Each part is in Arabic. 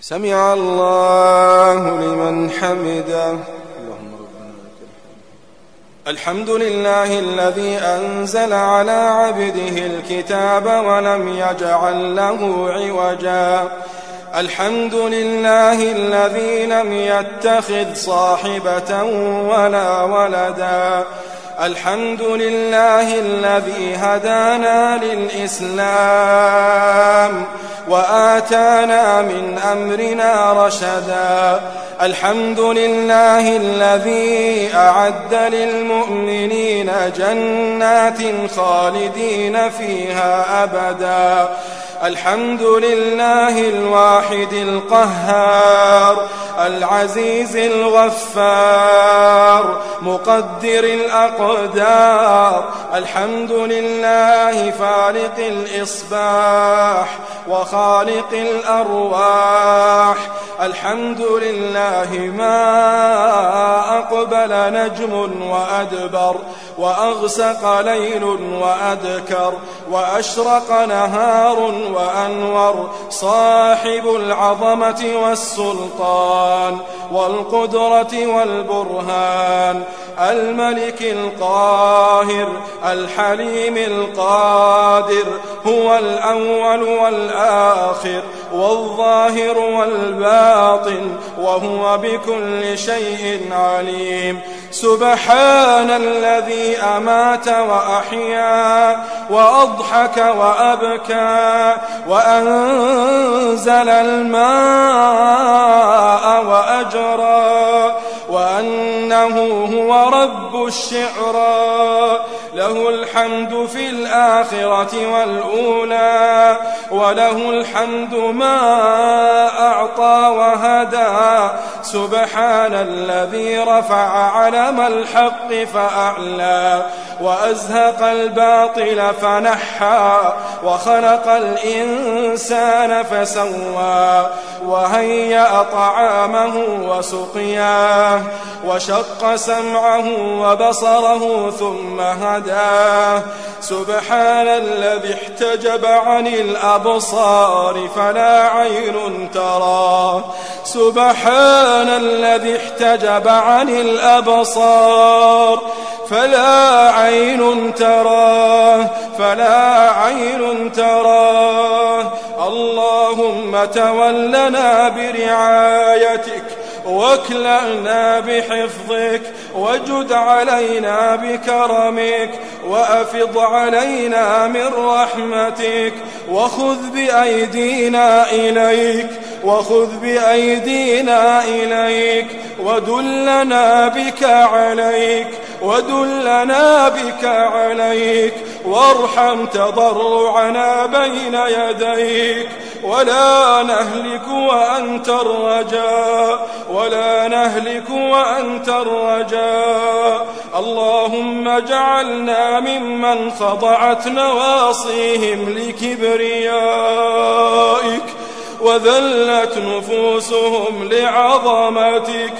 سمع الله لمن حمده. الحمد لله الذي أنزل على عبده الكتاب ولم يجعل له عوجا. الحمد لله الذي لم يتخذ صاحبة ولا ولدا. الحمد لله الذي هدانا للإسلام. وآتانا من أمرنا رشدا. الحمد لله الذي أعد للمؤمنين جنات خالدين فيها أبدا. الحمد لله الواحد القهار العزيز الغفار مقدر الأقدار الحمد لله فالق الإصباح وخالق الأرواح الحمد لله ما أقبل نجم وأدبر وأغسق ليل وأدكر وأشرق نهار وأنور صاحب العظمة والسلطان والقدرة والبرهان الملك القاهر الحليم القادر هو الأول والآخر. والظاهر والباطن وهو بكل شيء عليم. سبحان الذي أمات وأحيا وأضحك وأبكى وأنزل الماء وأجرى وأنه هو رب الشعرى له الحمد في الآخرة والأولى وله الحمد ما أعطى وهدى. سبحان الذي رفع علم الحق فأعلى وأزهق الباطل فنحى وخلق الإنسان فسوى وهيأ طعامه وسقياه وشق سمعه وبصره ثم هداه سبحان الذي احتجب عن الأبصار فلا عين تراه سبحان الذي احتجب عن الأبصار فلا عين تراه فلا عين تراه اللهم تولنا برعايتك. واكلأنا بحفظك وجد علينا بكرمك وأفض علينا من رحمتك وخذ بأيدينا إليك وخذ بأيدينا إليك ودلنا بك عليك ودلنا بك عليك وارحم تضرعنا بين يديك. ولا نهلك وأنت الرجاء ولا نهلك وأنت الرجاء اللهم اجعلنا ممن خضعت نواصيهم لكبريائك وذلت نفوسهم لعظمتك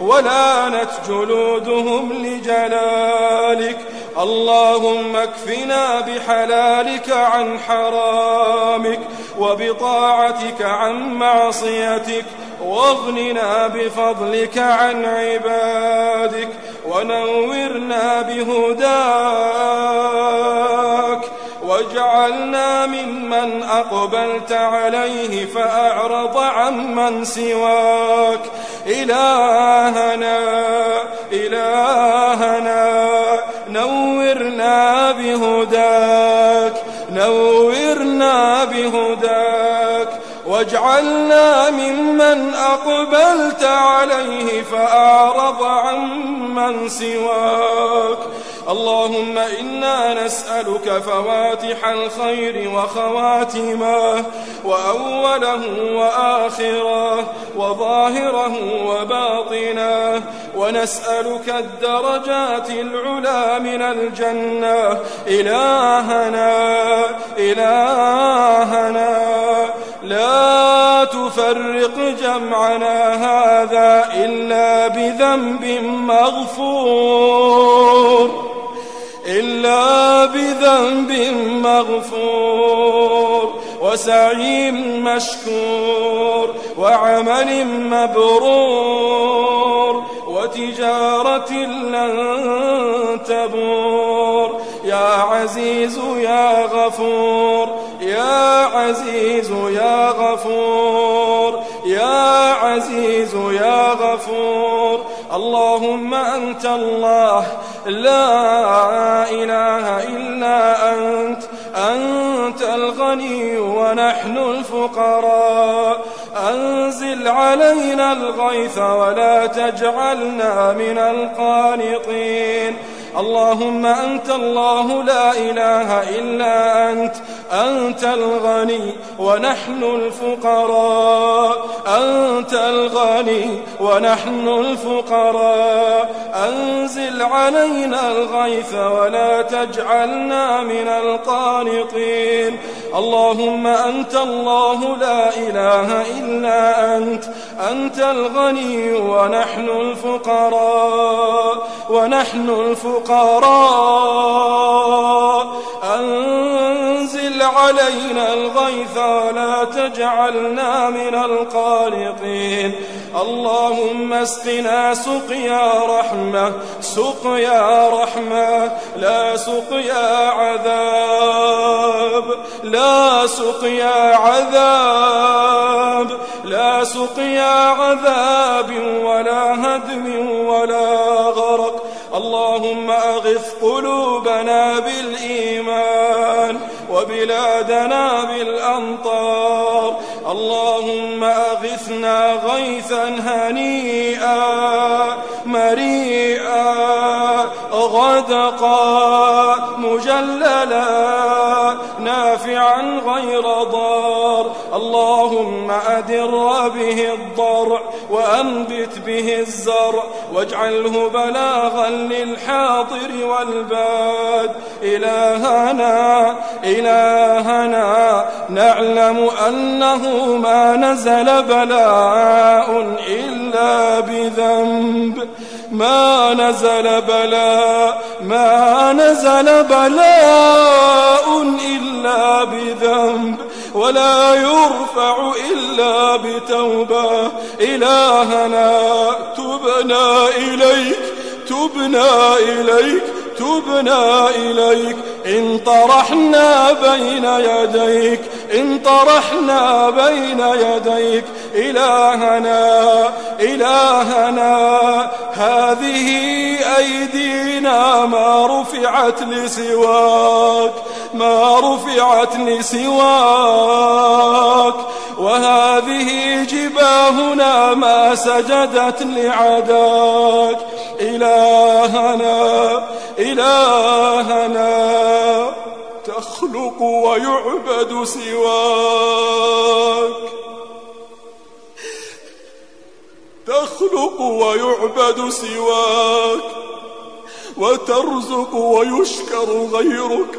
ولانت جلودهم لجلالك. اللهم اكفنا بحلالك عن حرامك وبطاعتك عن معصيتك واغننا بفضلك عن عبادك ونورنا بهداك واجعلنا ممن أقبلت عليه فأعرض عمن سواك. إلهنا إلهنا نورنا بهداك نورنا بهداك. واجعلنا ممن أقبلت عليه فأعرض عمن سواك. اللهم إنا نسألك فواتح الخير وخواتمه وأوله وآخره وظاهره وباطنه ونسألك الدرجات العلا من الجنة. إلهنا إلهنا لا تفرق جمعنا هذا إلا بذنب مغفور. إلا بذنب مغفور وسعي مشكور وعمل مبرور وتجارة لن تبور. يا عزيز يا غفور يا عزيز يا غفور يا عزيز يا غفور. اللهم أنت الله لا إله إلا أنت أنت الغني ونحن الفقراء. أنزل علينا الغيث ولا تجعلنا من القانطين. اللهم أنت الله لا إله إلا أنت أنت الغني ونحن الفقراء. أنت الغني ونحن الفقراء. أنزل علينا الغيث ولا تجعلنا من القانطين. اللهم أنت الله لا إله إلا أنت. أنت الغني ونحن الفقراء. ونحن الفقراء. أنزل علينا الغيث ولا تجعلنا من القانطين. اللهم اسقنا سقيا رحمة سقيا رحمة لا سقيا عذاب لا سقيا عذاب لا سقيا عذاب ولا وبلادنا بالأمطار. اللهم أغثنا غيثا هنيئا مريئا غدقا مجللا. نافعا غير ضار. اللهم أدر به الضرع وأنبت به الزرع واجعله بلاغا للحاضر والباد. إلهنا إلهنا نعلم أنه ما نزل بلاء إلا بذنب. ما نزل بلاء ما نزل بلاء إلا بذنب ولا يرفع إلا بتوبة. إلهنا تبنا إليك تبنا إليك تبنا إليك. إن طرحنا بين يديك إن طرحنا بين يديك. إلهنا إلهنا. هذه أيدينا ما رفعت لسواك ما رفعت لسواك. وهذه جباهنا ما سجدت لعداك. إلهنا إلهنا تخلق ويعبد سواك. تخلق ويعبد سواك وترزق ويشكر غيرك.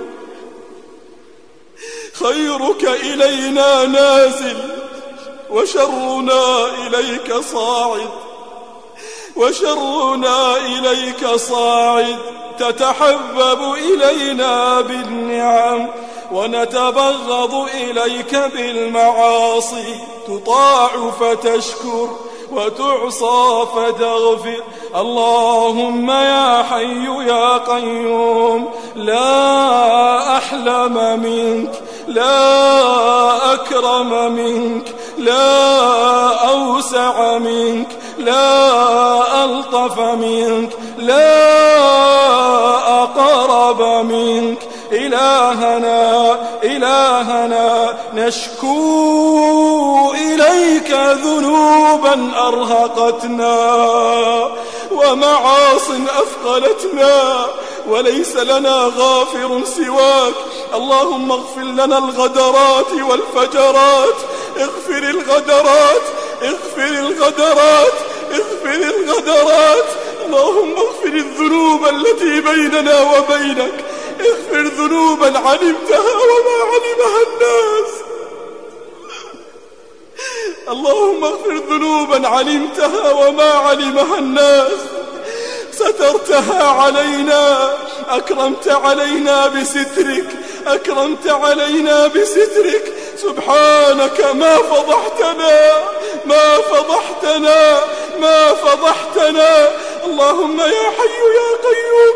خيرك إلينا نازل وشرنا إليك صاعد. وشرنا إليك صاعد تتحبب إلينا بالنعم ونتبغض إليك بالمعاصي. تطاع فتشكر وتعصى فتغفر اللهم يا حي يا قيوم لا أحلم منك لا أكرم منك لا أوسع منك لا ألطف منك لا أقرب منك. إلهنا إلهنا نشكو إليك ذنوبا أرهقتنا ومعاص أثقلتنا وليس لنا غافر سواك. اللهم اغفر لنا الغدرات والفجرات. اغفر الغدرات اغفر الغدرات اغفر الغدرات. اللهم اغفر الذنوب التي بيننا وبينك. اغفر ذنوبا علمتها وما علمها الناس. اللهم اغفر ذنوبا علمتها وما علمها الناس. سترتها علينا أكرمت علينا بسترك أكرمت علينا بسترك. سبحانك ما فضحتنا ما فضحتنا ما فضحتنا. اللهم يا حي يا قيوم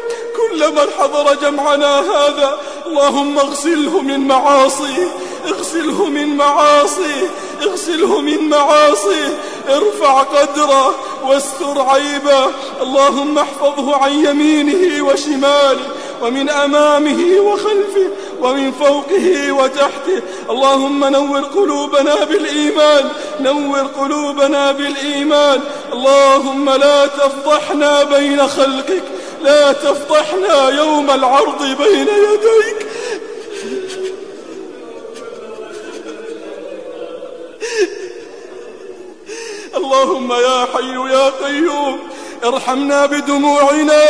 من حضر جمعنا هذا اللهم اغسله من معاصيه اغسله من معاصيه اغسله من معاصيه ارفع قدره واستر عيبه اللهم احفظه عن يمينه وشماله ومن أمامه وخلفه ومن فوقه وتحته اللهم نور قلوبنا بالإيمان نور قلوبنا بالإيمان اللهم لا تفضحنا بين خلقك لا تفضحنا يوم العرض بين يديك. اللهم يا حي يا قيوم ارحمنا بدموعنا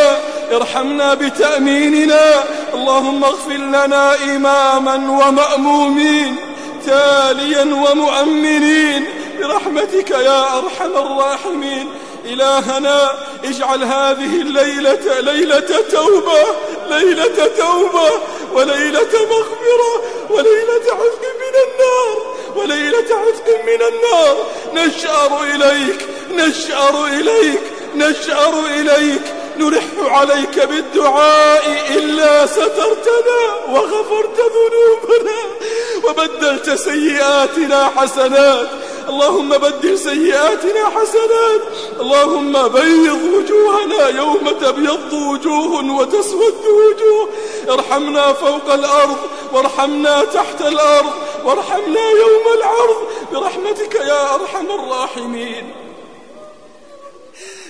ارحمنا بتأميننا. اللهم اغفر لنا إماما ومأمومين تاليا ومؤمنين. برحمتك يا أرحم الراحمين. إلهنا اجعل هذه الليلة ليلة توبة ليلة توبة وليلة مغفرة وليلة عتق من النار وليلة عتق من النار. نشأر إليك نشأر إليك نشأر إليك. نلح عليك بالدعاء إلا سترتنا وغفرت ذنوبنا وبدلت سيئاتنا حسنات. اللهم بدل سيئاتنا حسنات. اللهم بيض وجوهنا يوم تبيض وجوه وتسود وجوه. ارحمنا فوق الأرض وارحمنا تحت الأرض وارحمنا يوم العرض. برحمتك يا أرحم الراحمين.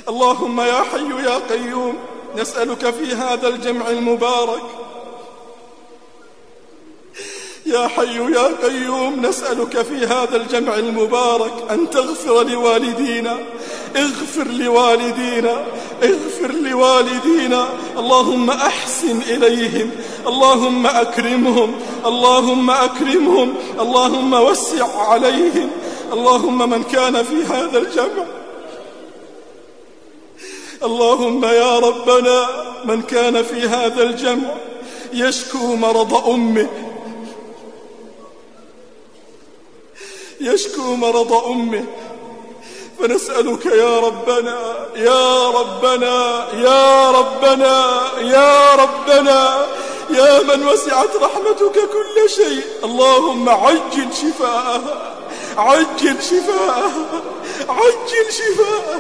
اللهم يا حي يا قيوم نسألك في هذا الجمع المبارك يا حي يا قيوم نسألك في هذا الجمع المبارك أن تغفر لوالدينا. اغفر لوالدينا اغفر لوالدينا. اللهم أحسن إليهم اللهم أكرمهم اللهم أكرمهم اللهم وسع عليهم. اللهم من كان في هذا الجمع. اللهم يا ربنا من كان في هذا الجمع يشكو مرض أمه يشكو مرض أمه. فنسألك يا ربنا يا ربنا يا ربنا يا ربنا يا من وسعت رحمتك كل شيء. اللهم عجل شفاءها عجل شفاءها عجل شفاءها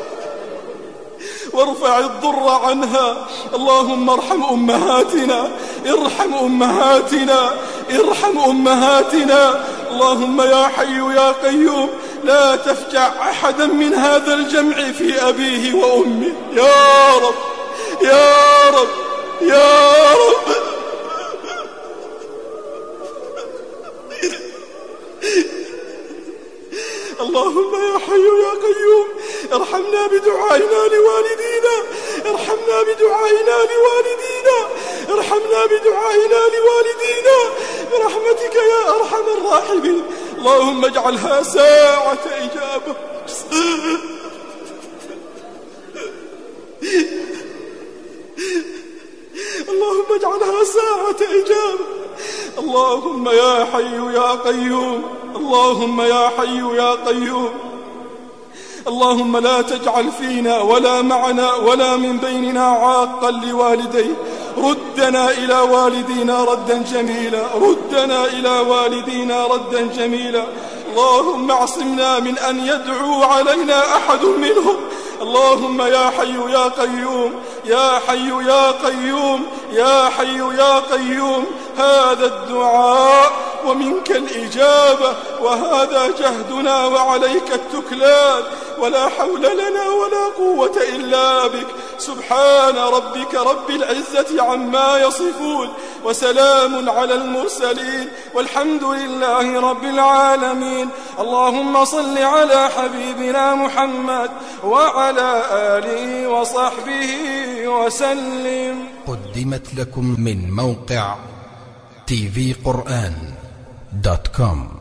وارفع الضر عنها. اللهم ارحم أمهاتنا ارحم أمهاتنا ارحم أمهاتنا. اللهم يا حي يا قيوم لا تفجع أحدا من هذا الجمع في أبيه وأمه. يا رب يا رب يا رب. اللهم يا حي يا قيوم ارحمنا بدعائنا لوالدينا. ارحمنا بدعائنا لوالدينا. ارحمنا بدعائنا لوالدينا. برحمتك يا أرحم الراحمين. اللهم اجعلها ساعة إجابة. اللهم اجعلها ساعة إجابة. اللهم يا حي يا قيوم. اللهم يا حي يا قيوم. اللهم لا تجعل فينا ولا معنا ولا من بيننا عاقا لوالديه ردنا إلى والدينا ردا جميلا ردنا إلى والدينا ردا جميلا. اللهم اعصمنا من أن يدعو علينا أحد منهم. اللهم يا حي يا قيوم يا حي يا قيوم يا حي يا قيوم هذا الدعاء ومنك الإجابة وهذا جهدنا وعليك التكلان ولا حول لنا ولا قوة إلا بك. سبحان ربك رب العزة عما يصفون وسلام على المرسلين والحمد لله رب العالمين. اللهم صل على حبيبنا محمد وعلى آله وصحبه وسلم. قدمت لكم من موقع tvقرآن دوت كوم.